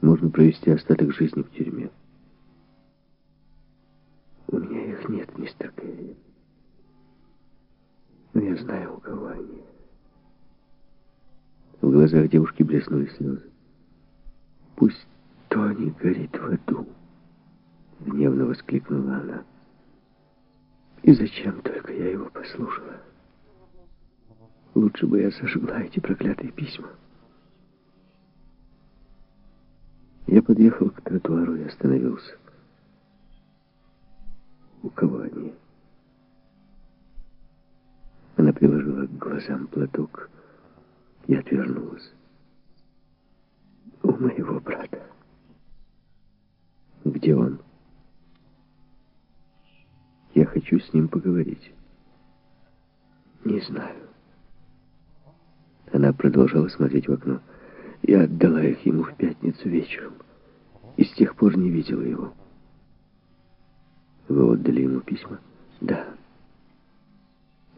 можно провести остаток жизни в тюрьме. У меня их нет, мистер Керри. Но я знаю, у кого они. В глазах девушки блеснули слезы. Пусть Тони горит в аду, гневно воскликнула она. И зачем только я его послушала? Лучше бы я сожгла эти проклятые письма. Я подъехал к тротуару и остановился. У кого они? Она приложила к глазам платок и отвернулась. У моего брата. Где он? Я хочу с ним поговорить. Не знаю. Она продолжала смотреть в окно. Я отдала их ему в пятницу вечером. И с тех пор не видела его. Вы отдали ему письма? Да.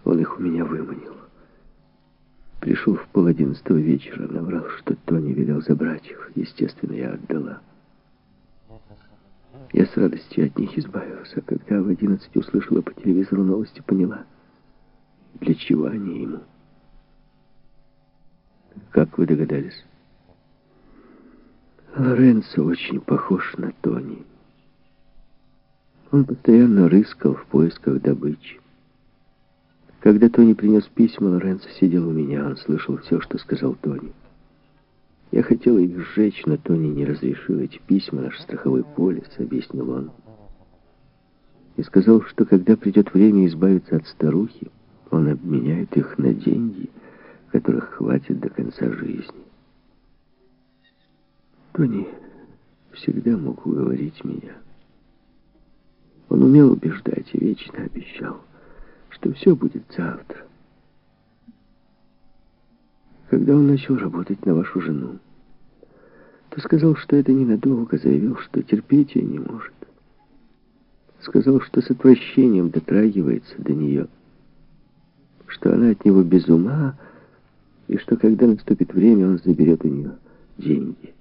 Он их у меня выманил. Пришел в пол одиннадцатого вечера, наврал, что Тони велел забрать их. Естественно, я отдала. Я с радостью от них избавилась, когда в одиннадцать услышала по телевизору новости, поняла, для чего они ему. Как вы догадались? Лоренцо очень похож на Тони. Он постоянно рыскал в поисках добычи. Когда Тони принес письма, Лоренцо сидел у меня. Он слышал все, что сказал Тони. Я хотел их сжечь, но Тони не разрешил эти письма, наш страховой полис, объяснил он. И сказал, что когда придет время избавиться от старухи, он обменяет их на деньги, которых хватит до конца жизни. Тони всегда мог уговорить меня. Он умел убеждать и вечно обещал что все будет завтра. Когда он начал работать на вашу жену, то сказал, что это ненадолго, заявил, что терпеть ее не может. Сказал, что с отвращением дотрагивается до нее, что она от него без ума, и что когда наступит время, он заберет у нее деньги.